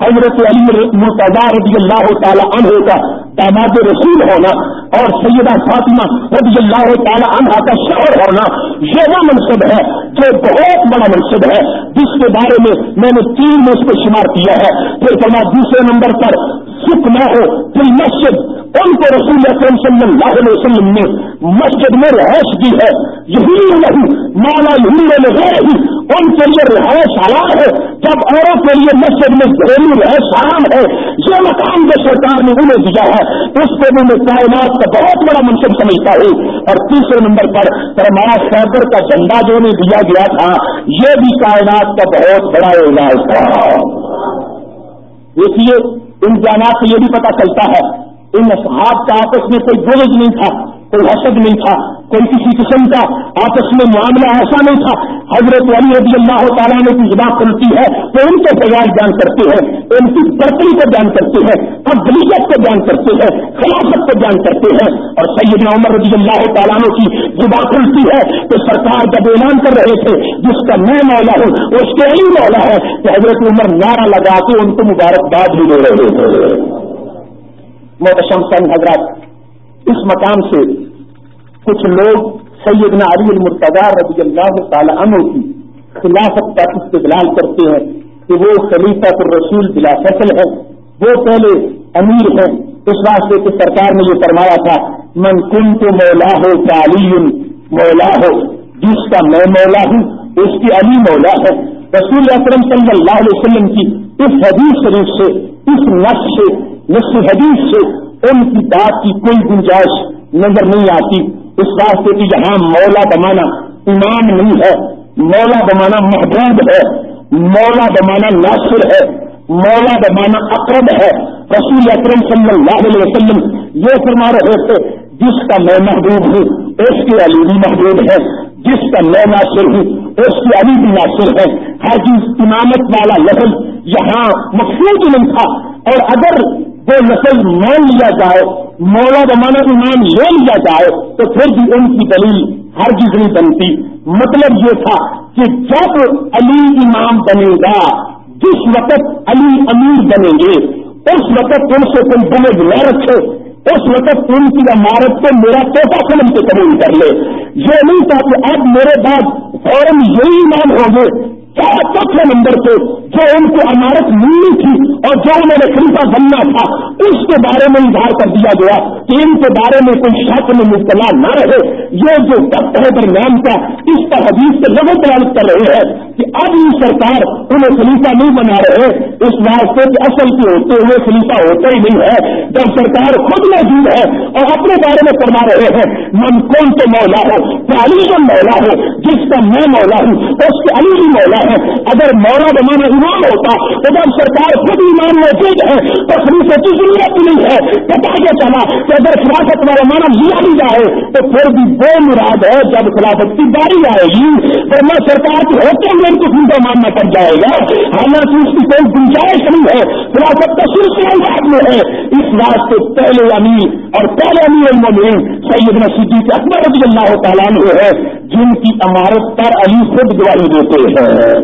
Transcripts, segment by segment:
حضرت علی مرتضی رضی اللہ تعالی عنہ کا داماد رسول ہونا اور سیدہ فاطمہ رضی اللہ تعالی عنہ کا شہر ہونا، یہ وہ منصب ہے جو بہت بڑا منصب ہے، جس کے بارے میں میں نے تین میں اس کو شمار کیا ہے۔ پھر فرما دوسرے نمبر پر سکھ نہ ہو، پھر مسجد۔ ان کو رسول اکرم صلی اللہ علیہ وسلم نے مسجد میں رہائش دی ہے۔ یہی نہیں مانا یہی نہیں ان کے لیے رہائش حلال ہے۔ جب اوروں کے لیے مسجد میں گھریلو رہائش حرام ہے، یہ مقام جو سرکار نے انہیں دیا ہے اس کو بھی میں کائنات کا بہت بڑا منصب سمجھتا ہوں۔ اور تیسرے نمبر پر فرمایا سیدر کا جھنڈا جو انہیں دیا گیا تھا، یہ بھی کائنات کا بہت بڑا علاج تھا۔ دیکھیے امتحانات سے یہ بھی پتا چلتا ہے، ان اصحاب کا آپس میں کوئی بوجھ نہیں تھا، کوئی حسد نہیں تھا، کوئی کسی قسم کا آپس میں معاملہ ایسا نہیں تھا حضرت علی رضی اللہ تعالیٰ نے کی زبان کھلتی ہے تو ان کے پیغام بیان کرتے ہیں، ان کی برتری کو بیان کرتے ہیں افضلیت کو بیان کرتے ہیں، خلافت کو بیان کرتے ہیں۔ اور سیدنا عمر رضی اللہ تعالیٰ کی زبان کھلتی ہے تو سرکار جب اعلان کر رہے تھے جس کا میں مولا ہوں اس کے علی مولا ہے تو حضرت عمر نعرہ لگا کے ان کو مبارکباد بھی دے رہے تھے۔ محتشم سنگ حضرات، اس مقام سے کچھ لوگ سیدنا علی المرتضی رضی اللہ تعالی عنہ کی خلافت کا استدلال کرتے ہیں کہ وہ خلیفہ الرسول بلا فصل ہے وہ پہلے امیر ہیں۔ اس واسطے کہ سرکار نے یہ فرمایا تھا، من کن تو مولا ہو علی مولا ہو جس کا میں مولا ہوں، اس کی علی مولا ہے۔ رسول اکرم صلی اللہ علیہ وسلم کی اس حدیث شریف سے، اس نقش سے نصف حدیث سے ان کی بات کی کوئی گنجائش نظر نہیں آتی۔ اس واسطے کی جہاں مولا بمانا امام نہیں ہے، مولا بمانا محبوب ہے، مولا بمانا ناصر ہے، مولا بمانا اقرب ہے۔ رسول اکرم صلی اللہ علیہ وسلم یہ فرما رہے تھے، جس کا میں محبوب ہوں، اس کے علی بھی محبوب ہے، جس کا میں ناصر ہوں، اس کی علی بھی ناصر ہے۔ ہر چیز امامت والا لفظ یہاں مقصود نہیں تھا۔ اور اگر وہ نسل مان لیا جائے، مولا بمانا ایمان لے لیا جائے، تو پھر بھی ان کی دلیل ہر چیز نہیں بنتی۔ مطلب یہ تھا کہ جب علی امام بنے گا، جس وقت علی امیر بنیں گے، اس وقت ان سے کوئی بنے نہ رکھے، اس وقت ان کی عمارت کو میرا توتا فلم کے قبول کر لے۔ یہ نہیں تھا کہ اب میرے بعد فوراً یہی ایمان ہوں گے چوتھے نمبر پہ جو ان کو عمارت ملنی تھی اور جو انہوں نے خلیفہ بننا تھا، اس کے بارے میں اظہار کر دیا گیا کہ ان کے بارے میں کوئی شک میں مبتلا نہ رہے۔ یہ جو وقت ہے درمیان کا اس کا حدیث سے لگو پرانت کر رہے ہیں کہ اب یہ سرکار انہیں خلیفہ نہیں بنا رہے۔ اس واسطے کہ اصل کے ہوتے ہوئے خلیفہ ہوتا ہی نہیں ہے۔ جب سرکار خود موجود ہے اور اپنے بارے میں کروا رہے ہیں، من کون سے مولا ہو تعلیم مولا ہو جس کا میں مولا ہوں اس کے علی بھی مولا ہے۔ اگر مولا بنانا ایمان ہوتا، تو جب سرکار خود ایمان موجود ہے، تو خلیفے کی ضرورت نہیں ہے۔ پتا یہ چلا؟ کہ اگر خلافت والا مانا لیا بھی جائے، تو پھر بھی بے مراد ہے جب خلافت کی باری آئے گی۔ تو میں سرکار کی ہوتے ہوئے ان کو خلیفہ ماننا پڑ جائے گا۔ حالانکہ اس کی کوئی گنجائش نہیں ہے، خلافت کا سلسلہ بات میں ہے۔ اس واسطے پہلے امیر اور پہلے امیر المین سید نصیدی کے اکبر رضی اللہ تعالیٰ ہے، جن کی عمارت پر علی خود گواہی دیتے ہیں۔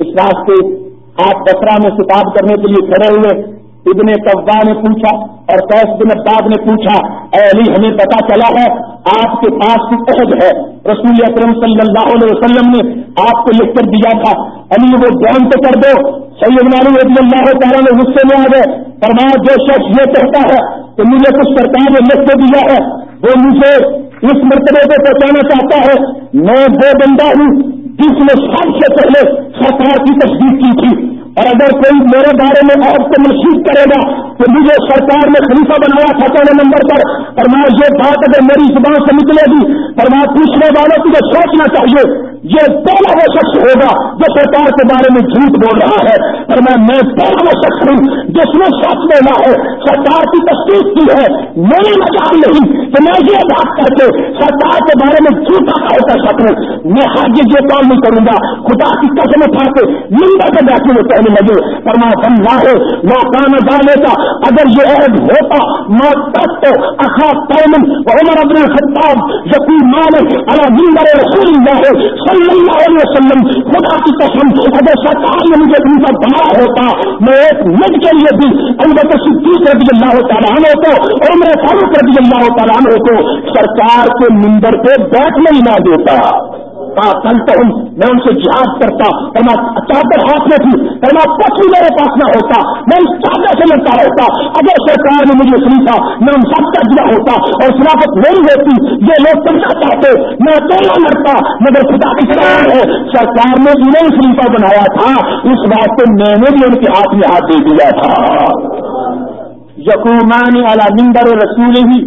اس واسطے آپ بسرا میں کتاب کرنے کے لیے کھڑے ہوئے، ابن قبا نے پوچھا اور قیس بن عباد نے پوچھا، اے علی، ہمیں پتا چلا ہے آپ کے پاس عہد ہے۔ رسول اکرم صلی اللہ علیہ وسلم نے آپ کو لکھ کر دیا تھا، علی، وہ بیان تو کر دو۔ سید علی رضی اللہ تعالیٰ نے غصے میں آ گئے۔ فرمایا، جو شخص یہ کہتا ہے کہ مجھے کچھ سرکار نے لکھ دیا ہے، وہ مجھے اس مرتبے کو پہنچانا چاہتا ہے۔ میں وہ بندہ ہوں جس نے سب سے پہلے سرکار کی تصدیق کی تھی۔ اور اگر کوئی میرے بارے میں آپ کو محسوس کرے گا تو مجھے سرکار نے خلیفہ بنایا تھا پہلے نمبر پر۔ اور میں یہ بات اگر میری زبان سے نکلے گی اور میں پوچھنے والوں کو یہ سوچنا چاہیے، یہ پہلا وہ شخص ہوگا جو سرکار کے بارے میں جھوٹ بول رہا ہے۔ اور میں میں پہلا وہ شخص ہوں جس نے سچ بولا ہے۔ سرکار کی تصدیق کی ہے۔ میری مجال نہیں کہ میں یہ بات کر کے سرکار کے بارے میں جھوٹا کر سکوں۔ میں ہر یہ کام نہیں کروں گا۔ خدا کی قسم اٹھا کے نندا کے بیٹھنے میں کہنے لگے پر میں سمجھا ہے وہ کام ڈالے گا اگر یہ عہد ہوتا میں تک تو اخا پیمن عمر ابن خطاب یقین مالک اللہ رسول اللہ صلی اللہ علیہ وسلم، خدا کی قسم، اگر سرکار نے مجھے ان کا بنا ہوتا، میں ایک منٹ کے لیے بھی البت صدیق رضی اللہ تعالیٰ عنہ کو اور میرے فاروق رضی اللہ تعالیٰ عنہ کو سرکار کے مندر پہ بیٹھنے ہی نہ دیتا۔ میں ان سے جہاد کرتا اور میں چادر ہاتھ میں تھی اور میں کچھ بھی میرے پاس نہ ہوتا، میں اس چادر سے لڑتا ہوتا، اگر سرکار نے مجھے سنیتا میں ان سب کا دیا ہوتا، اور خلافت میری ہوتی، یہ لوگ کرنا چاہتے، میں اکیلا لڑتا مگر خدا کی سرکار ہے، سرکار نے انہیں سلیفا بنایا تھا، اس بات کو میں نے بھی ان کے ہاتھ میں ہاتھ دے دیا تھا۔ یقومان اعلی ممبر رسول ہی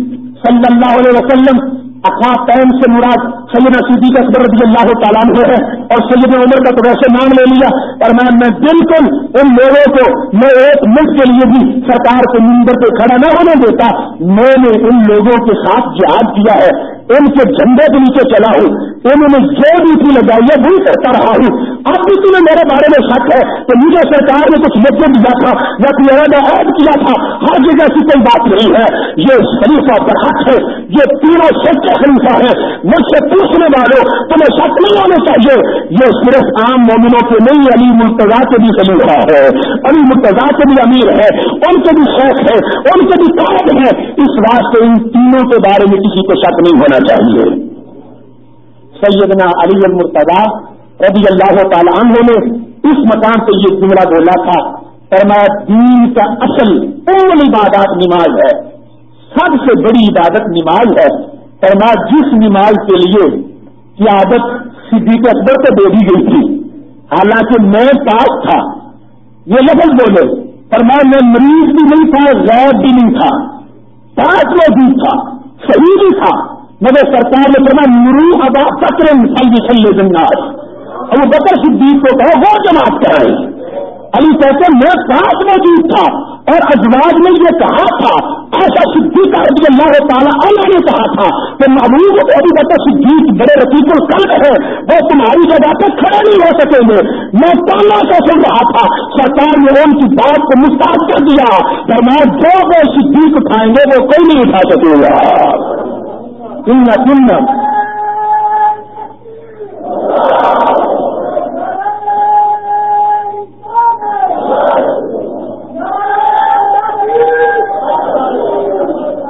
صلی اللہ علیہ وسلم پین سے مراد سید صدیق اکبر رضی اللہ تعالیٰ ہے اور سید عمر کا تو ویسے نام لے لیا اور میں میں بالکل ان لوگوں کو میں ایک ملک کے لیے بھی سرکار کے ممبر پہ کھڑا نہ ہونے دیتا، میں نے ان لوگوں کے ساتھ جہاد کیا ہے۔ ان کے جھنڈے کے نیچے چلا ہوں۔ انہوں نے جو ڈیوٹی لگائی ہے وہی کرتا رہا ہوں۔ اب بھی تمہیں میرے بارے میں شک ہے کہ مجھے سرکار نے کچھ لکھنے دیا تھا یا کوئی ارادہ عائد کیا تھا۔ ہر جگہ کی کوئی بات نہیں ہے۔ یہ خلیفہ برحق ہے۔ یہ تینوں سچے خلیفہ ہے۔ مجھ سے پوچھنے والوں، تمہیں شک نہیں ہونا چاہیے۔ یہ صرف عام مومنوں کے نہیں، علی مرتضا کے بھی خلیفہ ہے۔ علی مرتضا کے بھی امیر ہے۔ ان کے بھی شوق ہے ان کے بھی قائد ہے اس واسطے ان تینوں کے بارے میں کسی کو شک نہیں ہونا چاہیے۔ سیدنا علی المرتضا رضی اللہ تعالی عنہ نے اس مقام پہ یہ جملہ بولا تھا، فرمایا، دین کا اصل اول عبادات نماز ہے، سب سے بڑی عبادت نماز ہے۔ فرمایا، جس نماز کے لیے عادت صدیق اکبر کو دے دی گئی تھی، حالانکہ میں پاس تھا۔ یہ لفظ بولے، فرمایا، میں مریض بھی نہیں تھا، غیر بھی نہیں تھا پاس موجود تھا صحیح بھی تھا۔ مگر سرکار نے کرنا مرو ابا بکر مسلم جنگار اب بکر صدیق کو کہا، وہ جماعت کرائے علی کہتے میں پاس موجود تھا اور ازواج نے یہ کہا تھا، ایسا صدیق رضی اللہ تعالیٰ اللہ نے کہا تھا کہ محبوب کو ابھی بتا صدیق بڑے رقیق القلب ہے وہ تمہاری جگہ پہ کھڑے نہیں ہو سکیں گے۔ میں پالا سے سن رہا تھا، سرکار نے ان کی بات کو مستعد کر دیا۔ میں جو وہ صدیق اٹھائیں گے، وہ کوئی نہیں اٹھا سکے گا۔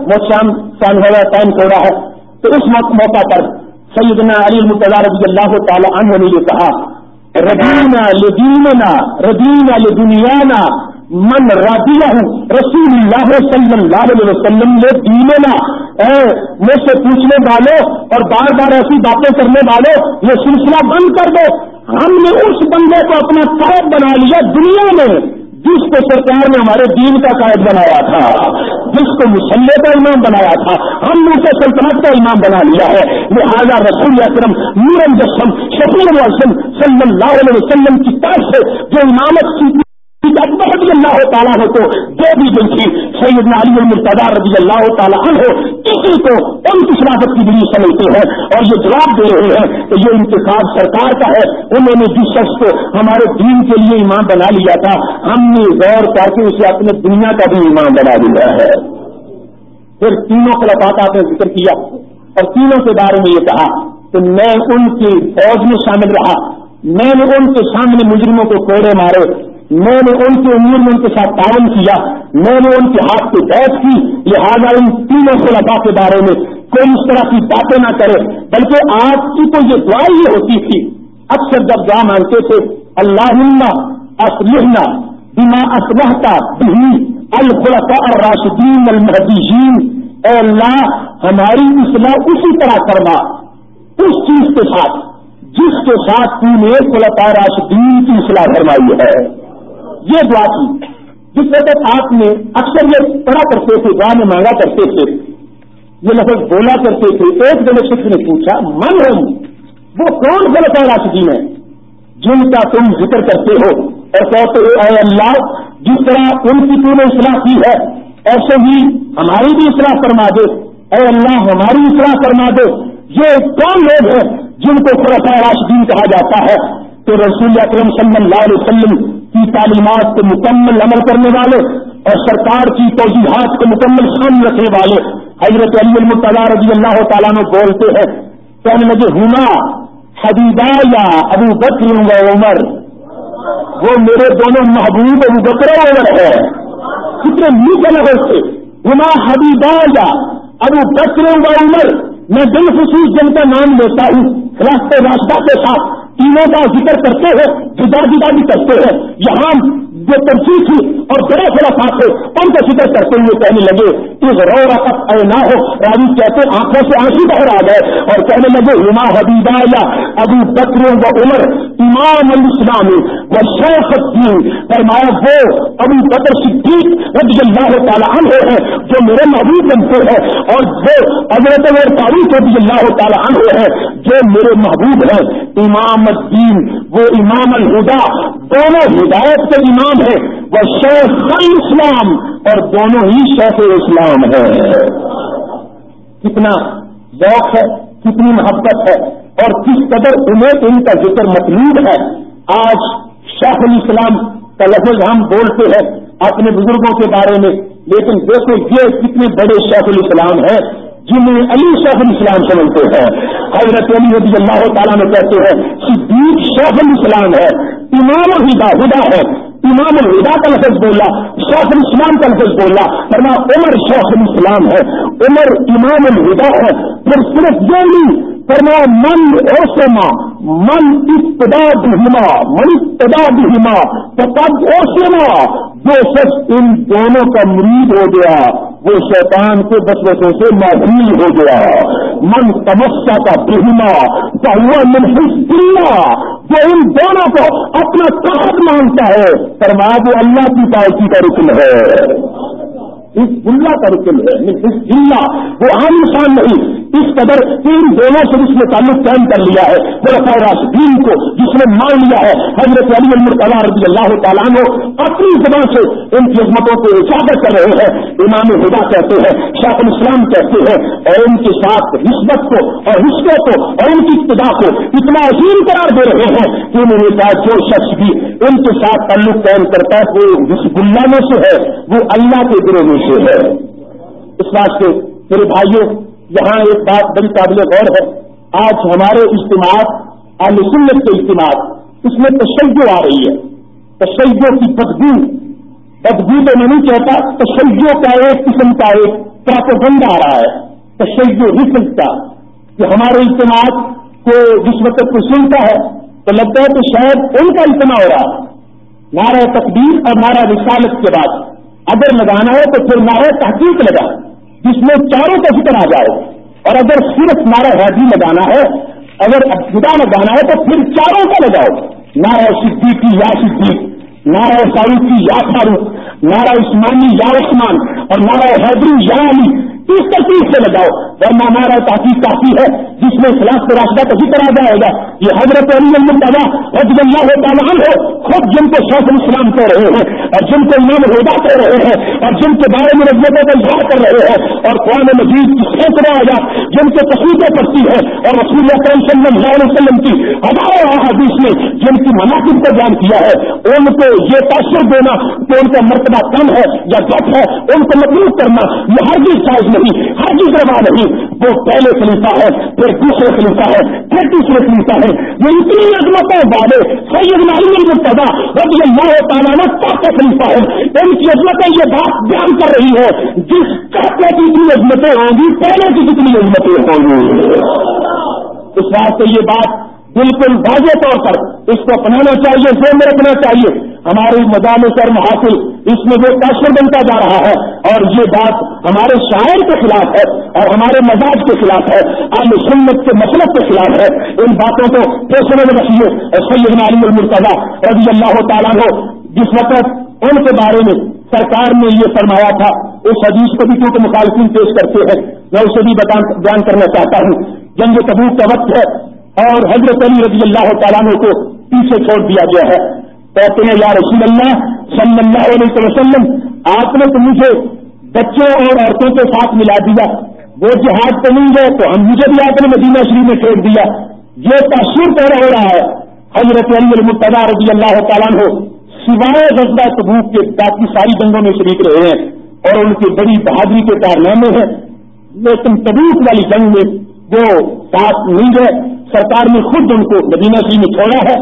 موسم ٹائم ہو رہا ہے ٹائم ہو رہا ہے۔ تو اس موقع پر سیدنا علی المتلا رضی اللہ تعالی عنہ نے یہ کہا ردینا لدینا ردینا لدنیانا، من رادیا رسول اللہ صلی اللہ علیہ وسلم نے دینا مجھ سے پوچھنے والوں اور بار بار ایسی باتیں کرنے والوں یہ سلسلہ بند کر دو۔ ہم نے اس بندے کو اپنا قائد بنا لیا دنیا میں، جس کو سرکار نے ہمارے دین کا قائد بنایا تھا، جس کو مسلح کا امام بنایا تھا۔ ہم نے اسے سلطنت کا امام بنا لیا ہے۔ لہٰذا رسول اکرم نورم جسم شفیع وسلم صلی اللہ علیہ وسلم کی طرف سے جو امامت کی رضی اللہ تعالیٰ کو دو بھی دن تھی سید علی المرتضا رضی اللہ تعالیٰ عنہ کسی کو ان کی شناخت کی بھی سمجھتے ہیں اور یہ جواب دے رہے ہیں کہ یہ انتخاب سرکار کا ہے۔ انہوں نے جس شخص کو ہمارے دین کے لیے ایمان بنا لیا تھا، ہم نے غور کر کے اسے اپنے دنیا کا بھی ایمان بنا لیا ہے۔ پھر تینوں خلافات آپ نے ذکر کیا اور تینوں کے بارے میں یہ کہا کہ میں ان کی فوج میں شامل رہا۔ میں نے ان کے سامنے مجرموں کو کوڑے مارے۔ میں نے ان کی امور میں ان کے ساتھ تعاون کیا۔ میں نے ان کے ہاتھ کی بیٹھ کی۔ لہٰذا ان تینوں خلفا کے بارے میں کوئی اس طرح کی باتیں نہ کرے۔ بلکہ آپ کی تو یہ دعا یہ ہوتی تھی۔ اکثر جب دعا مانگتے تھے اللہ اسلحنا بما اسلحتا بھی الخلفاء الراشدین المحدین اے اللہ، ہماری اصلاح اسی طرح کرنا۔ اس چیز کے ساتھ، جس کے ساتھ تین ایک خلفاء راشدین کی اصلاح فرمائی ہے۔ یہ دعا تھی جس وقت آپ نے اکثر یہ پڑھا کرتے تھے، دعا میں مانگا کرتے تھے۔ یہ لفظ بولا کرتے تھے۔ ایک دن شخص نے پوچھا، من ہوں؟ وہ کون غلط ہے راشدین ہے جن کا تم ذکر کرتے ہو۔ اور کہتے ہو، اے اللہ، جس طرح ان کی تم نے اصلاح کی ہے، ایسے ہی ہماری بھی اصلاح فرما دے۔ اے اللہ، ہماری اصلاح فرما دے۔ یہ کون لوگ ہیں جن کو خرفہ راشدین کہا جاتا ہے؟ تو رسول اکرم صلی اللہ علیہ وسلم کی تعلیمات کو مکمل عمل کرنے والے اور سرکار کی توجیحات کو مکمل سامنے رکھنے والے حضرت علی المطلا رضی اللہ تعالیٰ میں بولتے ہیں، کہنے لگے، ہونا، حبیبہ یا ابو بکر و عمر؟ وہ میرے دونوں محبوب ابو بکر و عمر ہے کتنے نیچے لگے تھے۔ گما حبیبہ یا ابو بکر و عمر؟ میں دل خصوص جن کا نام لیتا ہوں راستہ راستہ کے ساتھ۔ تینوں کا ذکر کرتے ہیں جدا جدا بھی کرتے ہیں یہاں جو ترجیح تھی اور بڑے بڑا ساتھ ان کا ذکر کرتے ہوئے کہنے لگے کہ رو رقط اے نہ ہو، راوی کہتے آنکھوں سے آنسو بہر آ گئے. اور کہنے لگے، ہما حبیبہ یا ابو بکر و عمر امام الاسلام و شیخ الدین۔ فرمایا، وہ ابو بکر صدیق رضی اللہ تعالیٰ عنہ ہے جو میرے محبوب بنتے ہیں، اور وہ حضرت تاریخ رضی اللہ تعالیٰ عنہ ہے جو میرے محبوب ہیں۔ امام الدین، وہ امام الہدا دونوں ہدایت کے امام ہے، وہ شیخ اسلام اور دونوں ہی شیخ اسلام ہے۔ کتنا ذوق ہے، کتنی محبت ہے اور کس قدر انہیں ان کا ذکر مطلوب ہے۔ آج شیخ الاسلام کا لفظ ہم بولتے ہیں اپنے بزرگوں کے بارے میں، لیکن دیکھو یہ کتنے بڑے شیخ الاسلام ہیں جنہیں علی شیخ الاسلام سمجھتے ہیں۔ حضرت علی رضی اللہ تعالیٰ میں کہتے ہیں صدیق شیخ الاسلام ہے، امام ہدا ہدا ہے امام الہدا کا لفظ بولا، شیخ الاسلام کا لفظ بولا۔ ورنہ عمر شیخ الاسلام ہے، عمر امام الہدا ہے۔ پھر صرف یہ نہیں فرما من اوسما من ابتدا بہما، من ابتدا بہما تو تب اوسما جو سچ ان دونوں کا مرید ہو گیا وہ شیطان کے بسوسوں سے محفوظ ہو گیا من تمسا کا بہنا پہلا من دلّا جو ان دونوں کو اپنا طاقت مانتا ہے فرمایا وہ اللہ کی پارٹی کا رکن ہے۔ اس اللہ کا رکن ہے اس جلہ وہ عام انسان نہیں اس قدر تین دونوں سے اس نے تعلق قائم کر لیا ہے وہ راشدین کو، جس نے مان لیا ہے، حضرت علی المرطلا رضی اللہ تعالیٰ نے اپنی زبان سے ان کی عظمتوں کو اجاگر کر رہے ہیں۔ امام ہدا کہتے ہیں شاہ الاسلام کہتے ہیں، اور ان کے ساتھ نسبت کو اور رشتے کو اور ان کی ابتدا کو اتنا عظیم قرار دے رہے ہیں کہ انہوں نے کہا، جو شخص بھی ان کے ساتھ تعلق قائم کرتا ہے، وہ جس گلا میں سے ہے، وہ اللہ کے گروہ میں سے ہے۔ اس بات سے میرے بھائیوں یہاں ایک بات بڑی قابل غور ہے، آج ہمارے اجتماع سنت کے اجتماع اس میں تشیع آ رہی ہے۔ تشیع کی بدبو بدبو تو میں نہیں کہتا، تشیع کا ایک قسم کا ایک پراپوگنڈ آ رہا ہے۔ تشیع رسل کا، کہ ہمارے اجتماع کو جس وقت کو سنتا ہے، تو لگتا ہے کہ شاید ان کا اجتماع ہو رہا ہے۔ نعرہ تقدیر اور نعرہ رسالت کے بعد اگر لگانا ہے تو پھر نعرہ تحقیق لگا۔ جس میں چاروں کا فکر آ جائے۔ اور اگر صرف نعرہ حیدی لگانا ہے، اگر ابتدا لگانا ہے، تو پھر چاروں کا لگاؤ نعرہ صدیقی یا صدیق نعرہ فاروقی یا فاروق نعرہ عثمانی یا عثمان، اور نعرہ حیدری یا علی۔ اس ترتیب سے لگاؤ ورنہ ہمارا تحقیق کافی ہے، جس میں خلاف کے راستہ کسی طرح جائے گا۔ یہ حضرت علی المتبا رضی اللہ تعالیٰ ہو خود جن کو شیخ الاسلام کہہ رہے ہیں، اور جن کو امام ہدا کہہ رہے ہیں، اور جن کے بارے میں رجتوں کا اظہار کر رہے ہیں، اور قرآن مجید کی سینکڑوں آیا جن کو تصویریں پڑتی ہے، اور رسول اکرم صلی اللہ علیہ وسلم کی ہزاروں حدیث نے جن کی مناسب کو بیان کیا ہے، ان کو یہ تاثر دینا کہ ان کا مرتبہ کم ہے یا گٹ ہے، ان کو مطلوب کرنا یہ ہر چیز سائز نہیں، ہر چیز روا نہیں۔ وہ پہلے خلیفہ ہے، پھر دوسرے خلیفہ ہے، پھر تیسرے خلیفہ ہے۔ یہ اتنی عظمتوں والے سید نالی مرتبہ رضی اللہ تعالیٰ نے پاک خلیفہ ہے۔ ان کی عظمتیں یہ بات بیان کر رہی ہے۔ جس چاہتے کی اتنی عظمتیں ہوں گی، پہلے کی کتنی عظمتیں ہوں گی۔ اس بات سے یہ بات بالکل واضح طور پر اس کو اپنانا چاہیے، ذہن میں رکھنا چاہیے۔ ہماری مدام سر محافل اس میں وہ تاثر بنتا جا رہا ہے، اور یہ بات ہمارے شاعر کے خلاف ہے، اور ہمارے مزاج کے خلاف ہے عام سنت کے مسلط کے خلاف ہے۔ ان باتوں کو پھر سمجھ رکھیے۔ سید علی المرتضا رضی اللہ تعالیٰ ہو جس وقت ان کے بارے میں سرکار نے یہ فرمایا تھا، اس حدیث کو بھی کیونکہ مخالفین پیش کرتے ہیں، میں اسے بھی بیان کرنا چاہتا ہوں۔ جنگ تبوک کا وقت ہے۔ اور حضرت علی رضی اللہ تعالیٰ کو پیچھے چھوڑ دیا گیا ہے۔ کہتے ہیں، یا رسول اللہ صلی اللہ علیہ وسلم، آپ نے تو مجھے بچوں اور عورتوں کے ساتھ ملا دیا۔ وہ جہاز تو نہیں گئے تو ہم مجھے بھی آپ نے مدینہ شریف میں چھوڑ دیا۔ یہ تاثر پیدا ہو رہا ہے حضرت علی المتدا رضی اللہ تعالیٰ ہو سوائے غزہ تبوک کے باقی ساری جنگوں میں شریک رہے ہیں اور ان کی بڑی بہادری کے کارنامے ہیں۔ لیکن تبوک والی جنگ میں وہ ساتھ نہیں گئے۔ سرکار نے خود ان کو مدینہ سی میں چھوڑا ہے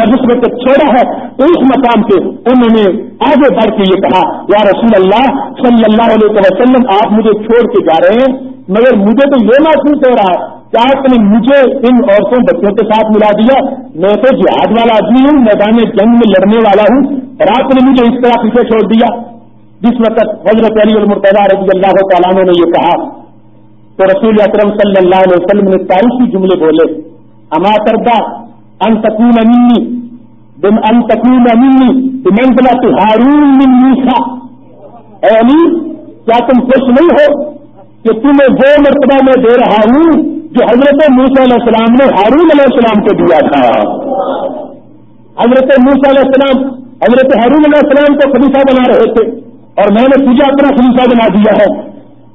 اور جس وقت چھوڑا ہے تو اس مقام پہ انہوں نے آگے بڑھ کے یہ کہا، یا رسول اللہ صلی اللہ علیہ وسلم، آپ مجھے چھوڑ کے جا رہے ہیں، مگر مجھے تو یہ محسوس ہو رہا ہے کہ آپ نے مجھے ان عورتوں، بچوں کے ساتھ ملا دیا۔ میں تو جہاد والا آدمی ہوں، میدان جنگ میں لڑنے والا ہوں اور آپ نے مجھے اس طرح پیچھے چھوڑ دیا۔ جس وقت حضرت علی المرتضی رضی اللہ تعالیٰ نے یہ کہا، تو رسول اکرم صلی اللہ علیہ وسلم نے تاریخی جملے بولے۔ اما کردہ ان تکون امنی بن ان تکون امنی منزلہ ہارون من موسا اے علی کیا تم خوش نہیں ہو کہ تمہیں وہ مرتبہ میں دے رہا ہوں جو حضرت موسیٰ علیہ السلام نے ہارون علیہ السلام کو دیا تھا؟ حضرت موسیٰ علیہ السلام، حضرت ہارون علیہ السلام کو خلیفہ بنا رہے تھے اور میں نے تجھے اپنا خلیفہ بنا دیا ہے۔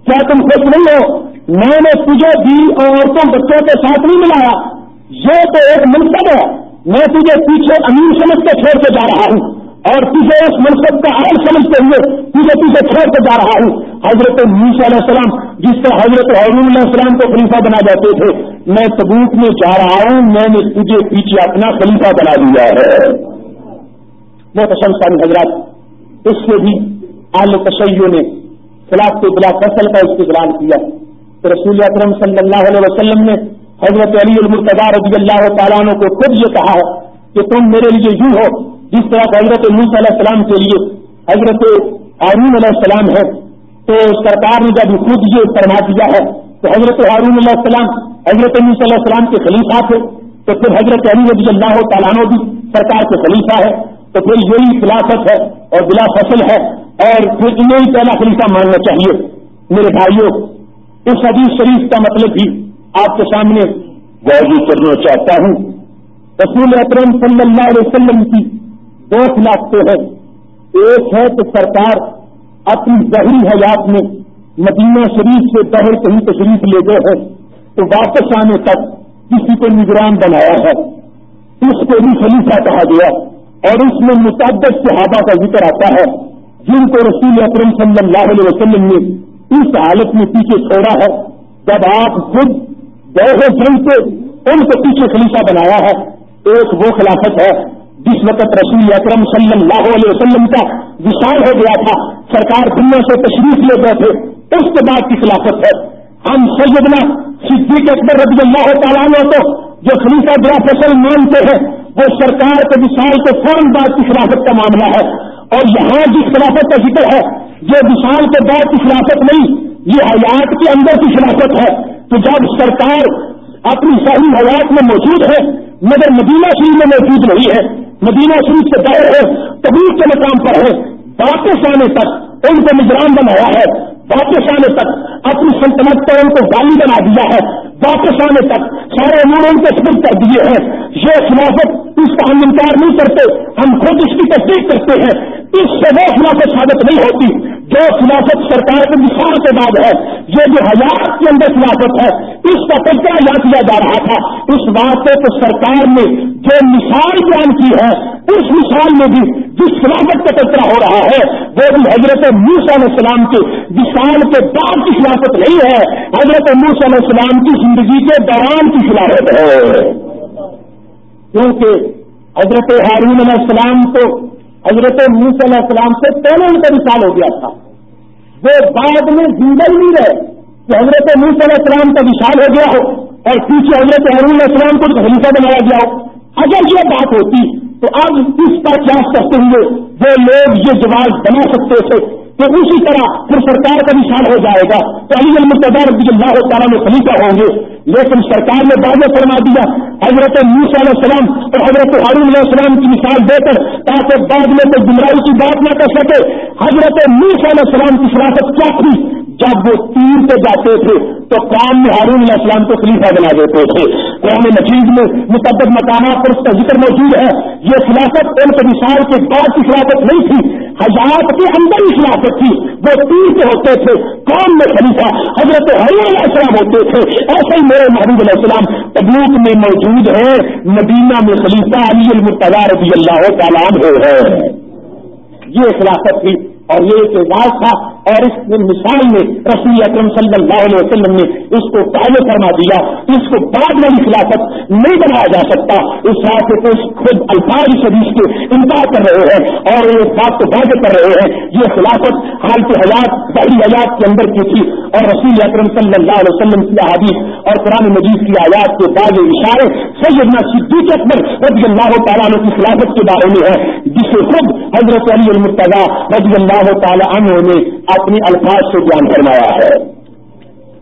کیا تم خوش نہیں ہو؟ میں نے تجھے دی عورتوں بچوں کے ساتھ نہیں ملایا۔ یہ تو ایک منصب ہے۔ میں تجھے پیچھے امیر سمجھ کے چھوڑ کے جا رہا ہوں اور تجھے اس منصب کا اہم سمجھتے ہوئے تجھے پیچھے چھوڑ کے جا رہا ہوں۔ حضرت میس علیہ السلام، جس طرح حضرت حرون علیہ السلام کو خلیفہ بنا جاتے تھے، میں تبوک میں جا رہا ہوں، میں نے تجھے پیچھے اپنا خلیفہ بنا دیا ہے۔ وہ پسند حضرات اس سے بھی آل تشیعوں نے خلاف کے بلا فصل کا استقبال کیا۔ تو رسول اکرم صلی اللہ علیہ وسلم نے حضرت علی المرتضی رضی اللہ تعالیٰ کو خود یہ کہا ہے کہ تم میرے لیے یوں ہو، جس طرح حضرت موس علیہ السلام کے لیے حضرت عارون علیہ السلام ہے۔ تو سرکار نے جب خود یہ فرما دیا ہے تو حضرت ہارون علیہ السلام حضرت موس علیہ السلام کے خلیفہ تھے، تو پھر حضرت علی رضی اللہ تعالیٰ بھی سرکار کے خلیفہ ہے۔ تو پھر یہی خلافت ہے اور بلا فصل ہے۔ اور پھر انہیں ہی پہلا خلیفہ ماننا چاہیے۔ میرے بھائیوں، اس حدیث شریف کا مطلب بھی آپ کے سامنے غور کرنا چاہتا ہوں۔ رسول اکرم صلی اللہ علیہ وسلم کی دو خلافتیں ہیں ایک ہے کہ سرکار اپنی ظہری حیات میں مدینہ شریف سے بہر کہیں تشریف لے گئے ہیں، تو واپس آنے تک کسی کو نگران بنایا ہے۔ اس کو بھی خلیفہ کہا گیا۔ اور اس میں متعدد صحابہ کا ذکر آتا ہے، جن کو رسول اکرم صلی اللہ علیہ وسلم نے اس حالت میں پیچھے چھوڑا ہے۔ جب آپ خود بہت جنگ سے ان کو پیچھے خلیفہ بنایا ہے۔ ایک وہ خلافت ہے جس وقت رسول اکرم صلی اللہ علیہ وسلم کا وشال ہو گیا تھا، سرکار دنیا سے تشریف لے گئے تھے، اس کے بعد کی خلافت ہے۔ ہم سیدنا صدیق اکبر رضی اللہ تعالیٰ تو جو خلیفہ بڑا فصل مانتے ہیں، وہ سرکار کے وشال کے فوراً بعد کی خلافت کا معاملہ ہے۔ اور یہاں جس خلافت کا ذکر ہے یہ وشال کے بعد کی خلافت نہیں، یہ حیات کے اندر کی خلافت ہے۔ تو جب سرکار اپنی ساری حیات میں موجود ہے، مگر مدینہ شریف میں موجود نہیں ہے، مدینہ شریف سے باہر ہے تبیر کے مقام پر ہے، واپس آنے تک ان کو نگران بنایا ہے، واپس آنے تک اپنی سلطنت پر ان کو گالی بنا دیا ہے، واپس آنے تک سارے امور ان کو سپرد کر دیے ہیں۔ یہ خلافت اس کا ہم انکار نہیں کرتے، ہم خود اس کی تصدیق کرتے ہیں۔ اس سے وہ خلافت ثابت نہیں ہوتی۔ جو خلافت سرکار کے مثال کے بعد ہے۔ یہ جو حیات کے اندر خلافت ہے، اس کا تذکرہ یاد کیا جا رہا تھا۔ اس بات کو سرکار نے جو مثال بیان کی ہے، اس مثال میں بھی جس خلافت کا تذکرہ ہو رہا ہے، وہ بھی حضرت موسیٰ علیہ السلام کے مثال کے بعد کی خلافت نہیں ہے۔ حضرت موسیٰ علیہ السلام کی زندگی کے دوران کی خلافت ہے۔ کیونکہ حضرت ہارون علیہ السلام کو، حضرت موس علیہ السلام سے پہلے ان کا مثال ہو گیا تھا۔ وہ بعد میں زندہ نہیں رہے کہ حضرت موس علیہ السلام کا وشال ہو گیا ہو اور پیچھے حضرت علیہ السلام کو خلیفہ بنایا گیا ہو۔ اگر یہ بات ہوتی تو اب اس پر کیا کرتے ہوئے وہ لوگ یہ جواب بنا سکتے تھے۔ تو اسی طرح پھر سرکار کا مثال ہو جائے گا تو علی المقدار رضی اللہ تعالیٰ میں خلیفہ ہوں گے۔ لیکن سرکار نے بعد میں فرما دیا، حضرت موس علیہ السلام اور حضرت ہارون علیہ السلام کی مثال دے کر تاکہ بعد میں کوئی گمراہی کی بات نہ کر سکے۔ حضرت موس علیہ السلام کی شراکت کیا تھی؟ جب وہ تیر پہ جاتے تھے تو قوم میں ہارون علیہ السلام کو خلیفہ بنا دیتے تھے۔ قوم مجید میں مقدس مقامات پر اس کا ذکر موجود ہے۔ یہ خلافت ان کے مثال کے بعد کی خلافت نہیں تھی حضرات کے اندر ہی خلافت تھی۔ وہ تیر پہ ہوتے تھے، قوم میں خلیفہ، حضرت ہرون علیہ السلام ہوتے تھے۔ ایسے ہی میرے محبوب علیہ السلام تبوک میں موجود ہے مدینہ میں خلیفہ علی المرتضی رضی اللہ تعالیٰ ہے۔ یہ خلافت تھی۔ اور یہ اعتراض تھا اور اس مثال میں رسول اکرم صلی اللہ علیہ وسلم نے اس کو پہلے فرما دیا، اس کو بعد میں خلافت نہیں بنایا جا سکتا۔ اس بات سے خود الفاظ شریف کے انکار کر رہے ہیں اور اس بات کو واضح کر رہے ہیں۔ یہ خلافت حال کے حالات بحری حیات کے اندر کی تھی اور رسول اکرم صلی اللہ علیہ وسلم کی حادیث اور قرآن مجید کی آیات کے بعض اشارے سیدنا صدیق اکبر رضی اللہ تعالیٰ کی خلافت کے بارے میں ہے، جسے خود حضرت علی المرتضی رضی اللہ تعالیٰ عنہ نے اپنی الفاظ سے بیان فرمایا ہے۔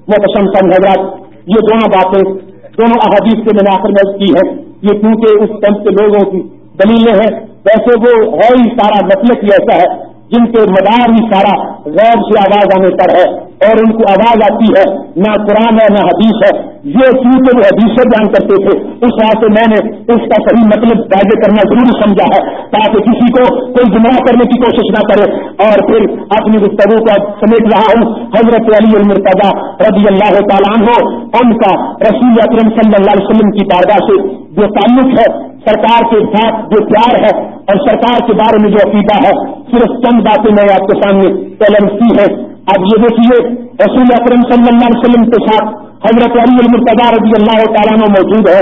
وہ پسند حضرات، یہ دونوں باتیں، دونوں احادیث کے میں میں کی ہے یہ کیونکہ اس پنچ کے لوگوں کی دلیلیں ہیں، ویسے وہ ہے ہی سارا مسلک ہی ایسا ہے، جن کے مدار ہی سارا غیر سے آواز آنے پر ہے اور ان کو آواز آتی ہے، نہ قرآن ہے، نہ حدیث ہے۔ یہ کیونکہ وہ حدیث بیان کرتے تھے۔ اس وجہ سے میں نے اس کا صحیح مطلب واضح کرنا ضروری سمجھا ہے تاکہ کسی کو کوئی گمراہ کرنے کی کوشش نہ کرے اور پھر اپنی گفتگو کو سمیٹ رہا ہوں۔ حضرت علی المرتضی رضی اللہ تعالیٰ ہو ان کا رسول اکرم صلی اللہ علیہ وسلم کی بارگاہ سے جو تعلق ہے، سرکار کے ساتھ جو پیار ہے اور سرکار کے بارے میں جو عقیدہ ہے، صرف چند باتیں میں آپ کے سامنے پہلے کی ہے۔ اب یہ دیکھیے، رسول اکرم صلی اللہ علیہ وسلم کے ساتھ حضرت علی المرتضی رضی اللہ تعالیٰ موجود ہے،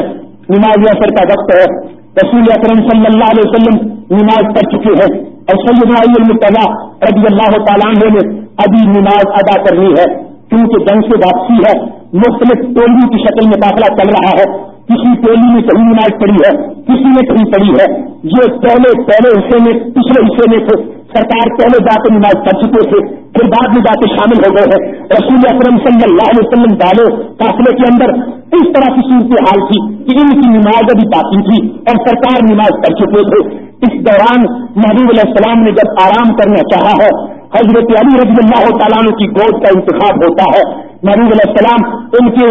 نماز اثر کا وقت ہے۔ رسول اکرم صلی اللہ علیہ وسلم نماز پڑھ چکے ہیں اور سید علی المرتضی رضی اللہ تعالیٰ نے ابھی نماز ادا کرنی ہے۔ کیونکہ جنگ سے واپسی ہے۔ مختلف ٹولوں کی شکل میں داخلہ چل رہا ہے۔ کسی ٹولی میں کہیں نماز پڑی ہے، کسی نے کہیں پڑی ہے۔ یہ پہلے پہلے حصے میں، پچھلے حصے میں تھے۔ سرکار پہلے جا کے نماز پڑھ چکے تھے، پھر بعد میں جا کے شامل ہو گئے ہیں۔ رسول اکرم صلی اللہ علیہ وسلم ڈالے فاصلے کے اندر اس طرح کی صورت حال تھی کہ ان کی نماز ابھی باقی تھی اور سرکار نماز پڑھ چکے تھے۔ اس دوران محبوب علیہ السلام نے جب آرام کرنا چاہا ہے حضرت علی رضی اللہ تعالیٰ کی گود کا انتخاب ہوتا ہے۔ محبوب علیہ السلام ان کے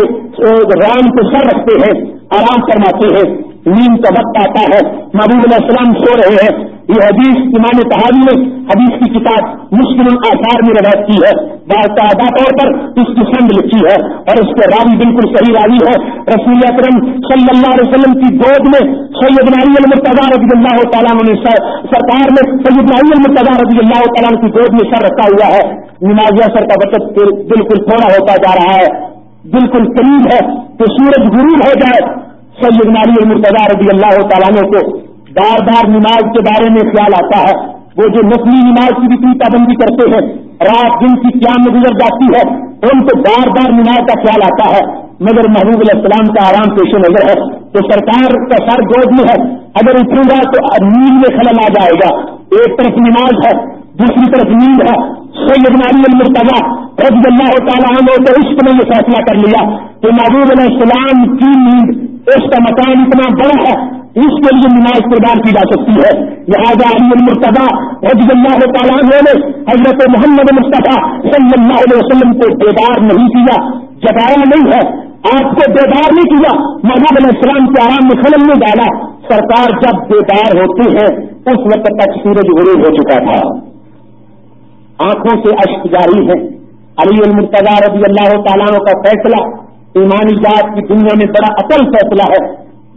رام کو سر رکھتے ہیں، آرام فرماتے ہیں۔ نیند کا وقت آتا ہے، محبوب علیہ السلام سو رہے ہیں۔ یہ حدیث امام تحابی نے حدیث کی کتاب مشکل آثار میں روایت کی ہے۔ باقاعدہ طور پر اس کی سنگ لکھی ہے اور اس کے راوی بالکل صحیح راوی ہے۔ رسول اکرم صلی اللہ علیہ وسلم کی گود میں سید ناری المرتضا رضی اللہ تعالیٰ نے سرکار نے سید ناری المرتضا رضی اللہ تعالیٰ کی گود میں سر رکھا ہوا ہے۔ نماز سر کا وقت بالکل تھوڑا ہوتا جا رہا ہے۔ بالکل قریب ہے کہ سورج غروب ہو جائے۔ سید ناری المرتضا رضی اللہ تعالیٰ کو بار بار نماز کے بارے میں خیال آتا ہے۔ وہ جو نسلی نماز کی بھی پابندی کرتے ہیں، رات دن کی قیام میں گزر جاتی ہے، ان کو بار بار نماز کا خیال آتا ہے۔ مگر محبوب علیہ السلام کا آرام پیش نظر ہے۔ تو سرکار کا سر گود میں ہے۔ اگر اٹھوں گا تو نیند میں خلل آ جائے گا۔ ایک طرف نماز ہے، دوسری طرف نیند ہے۔ سید ناری المرتضا رضی اللہ تعالیٰ عنہ تو عشق میں یہ فیصلہ کر لیا کہ محبوب علیہ السلام کی نیند اس کا مکان اتنا بڑا ہے، اس کے لیے نماز قربان کی جا سکتی ہے۔ لہٰذا علی المرتبہ رضی اللہ تعالیٰ نے حضرت محمد مصطفیٰ صلی اللہ علیہ وسلم کو بیدار نہیں کیا جگایا نہیں ہے، آپ کو بیدار نہیں کیا۔ محمد علیہ السلام کے آرام میں خلل نہیں ڈالا۔ سرکار جب بیدار ہوتی ہے، اس وقت تک سورج غروب ہو چکا تھا۔ آنکھوں سے اشک جاری ہے۔ علی المرتضی رضی اللہ تعالیٰ کا فیصلہ ایمانیات کی دنیا میں بڑا اصل فیصلہ ہے،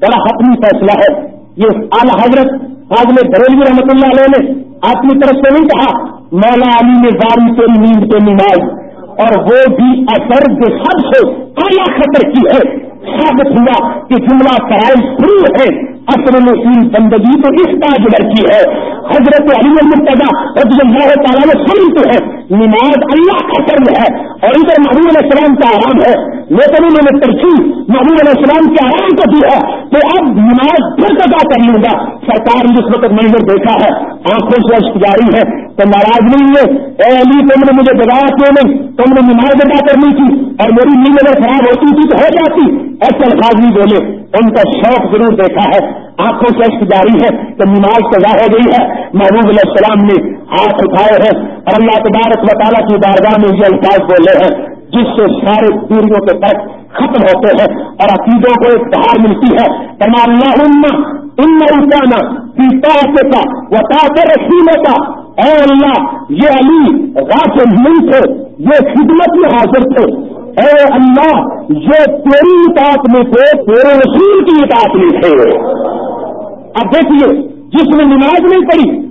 بڑا حتمی فیصلہ ہے۔ یہ اعلی حضرت حاضر بریلوی رحمت اللہ علیہ نے اپنی طرف سے نہیں کہا، مولا علی نے زاری سے نیند پہ نماز، اور وہ بھی اثر جو سب سے اعلیٰ خطر کی ہے۔ ثابت ہوا کہ جملہ کرائم شروع ہے اصل نسیم بندگی تو اس کا کی ہے۔ حضرت علی المرتضی رضی اللہ تعالیٰ نے سمجھتے ہیں، نماز اللہ کا فرض ہے اور ادھر محبوب علیہ السلام کا آرام ہے۔ لیکن انہوں نے ترقی محبوب علیہ السلام کے آرام کو دی ہے۔ تو اب نماز پھر ادا کر لوں گا سرکار نے جس وقت منظر دیکھا ہے۔ آنکھوں سے اشک جاری ہے۔ تو ناراض نہیں ہے اے علی، تم نے مجھے جگایا کیوں نہیں؟ تم نے نماز ادا کرنی تھی اور میری نیند اگر خراب ہوتی تھی تو ہو جاتی۔ ایسے الفاظ نہیں بولے، ان کا شوق ضرور دیکھا ہے۔ آنکھوں سے اشک جاری ہے تو نماز سزا ہو گئی ہے۔ محبوب علیہ السلام نے ہاتھ اٹھائے ہیں اور اللہ تبارک تعالیٰ کی بارگاہ میں یہ الفاظ بولے ہیں۔ جس سے سارے دوریوں کے فرق ختم ہوتے ہیں اور عقیدوں کو ایک بہار ملتی ہے۔ اللہ ان انسان پیتا کا وہ تاثر رسیلے کا اے اللہ، یہ علی غافل نہیں تھے، یہ خدمت میں حاضر تھے۔ اے اللہ، یہ تیری اطاعت میں تھے، تیرے رسول کی اطاعت میں تھے۔ اب دیکھیے، جس نے نماز نہیں پڑھی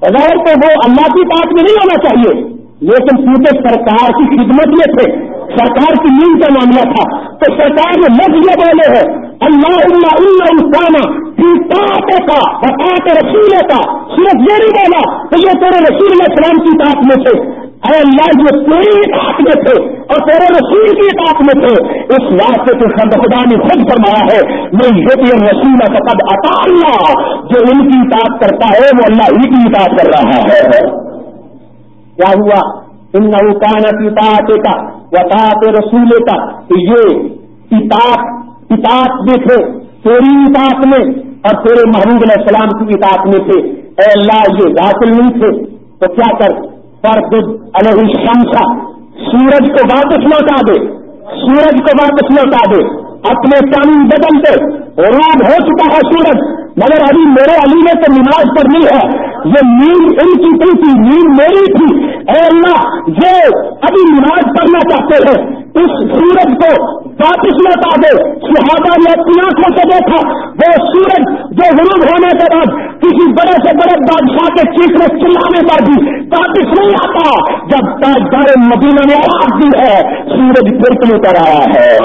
بغیر تو وہ اللہ کی بات میں نہیں ہونا چاہیے۔ لیکن کیونکہ سرکار کی خدمت میں تھے سرکار کی نیند کا معاملہ تھا، تو سرکار نے لفظ یہ بولے ہیں۔ اللہ اللہ اللہ انسانہ کا بتا رسول کا صرف یہ نہیں بولا تو یہ تیرے رسول علیہ السلام کی بات میں تھے۔ اے اللہ جو تیری اطاعت میں تھے اور تیرے رسول کی اطاعت میں تھے۔ اس واسطے سے خد خدا نے خود فرمایا ہے میں یہ رسول فقد عطا اللہ۔ جو ان کی اطاعت کرتا ہے، وہ اللہ ہی کی اطاعت کر رہا ہے۔ کیا ہوا؟ ان نوکان اطاعت کا وطاعت رسول کا یہ اطاعت اطاعت میں تھے تیری اطاعت میں اور تیرے محبوب علیہ السلام کی اطاعت میں تھے۔ اے اللہ، یہ داخل نہیں تھے۔ تو کیا کر؟ پر علیہ الشمسا سورج کو واپس لوٹا دے۔ سورج کو واپس لوٹا دے۔ اپنے قانون بدل دے روب ہو چکا ہے سورج، مگر ابھی میرے علی نے تو نماز پڑھنی ہے۔ یہ نیند ان کی تھی نیند میری تھی۔ اے اللہ، جو ابھی نماز پڑھنا چاہتے ہیں، اس سورج کو واپس لوٹا دے۔ صحابہ نے اپنی آنکھوں سے دیکھا۔ وہ سورج جو غروب ہونے کے بعد کسی بڑے سے بڑے بادشاہ کے چیخنے، چلانے کا بھی واپس نہیں آتا، جب تاجدار مدینہ نے آواز دی ہے، سورج پھر کر آیا ہے؟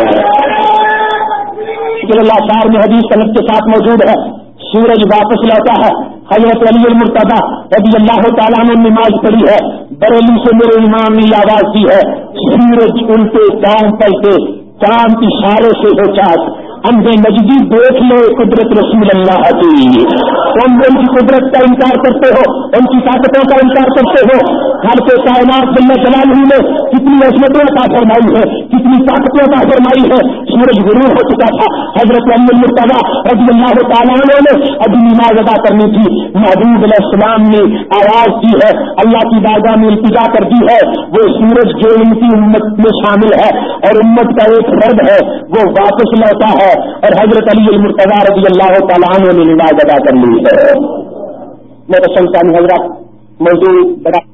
اللہ شار میں حدیث صنعت کے ساتھ موجود ہے۔ سورج واپس لوٹا ہے۔ حضرت علی المرتبہ رضی اللہ تعالیٰ نے نماز پڑھی ہے۔ بریلی سے میرے امام نے آواز دی ہے، سورج الٹے کام پلٹے کام کی سارے سے ہو چاس اندھے نجدی دیکھ لو قدرت رسول اللہ کی۔ تم ان کی قدرت کا انکار کرتے ہو، ان کی طاقتوں کا انکار کرتے ہو۔ ہر کے کائنات جلد جلال ہوئی نے کتنی عصمتوں کا فرمائی ہے۔ کتنی طاقتوں کا فرمائی ہے سورج غروب ہو چکا تھا۔ حضرت علی المرتبہ رضی اللہ تعالیٰ نے ابھی نماز ادا کرنی تھی۔ محبوب علیہ السلام نے آواز کی ہے۔ اللہ کی بارگاہ میں التجا کر دی ہے۔ وہ سورج جو ان کی امت میں شامل ہے اور امت کا ایک فرد ہے، وہ واپس لوٹا ہے۔ اور حضرت علی المرتضی رضی اللہ تعالیٰ نے نماز ادا کر لی ہے۔ میں تو سنتا حضرت موضوع بڑا